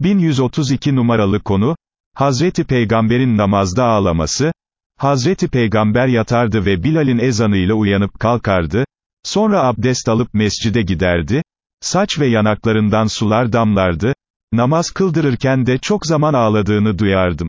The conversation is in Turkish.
1132 numaralı konu, Hazreti Peygamber'in namazda ağlaması, Hazreti Peygamber yatardı ve Bilal'in ezanıyla uyanıp kalkardı, sonra abdest alıp mescide giderdi, saç ve yanaklarından sular damlardı, namaz kıldırırken de çok zaman ağladığını duyardım.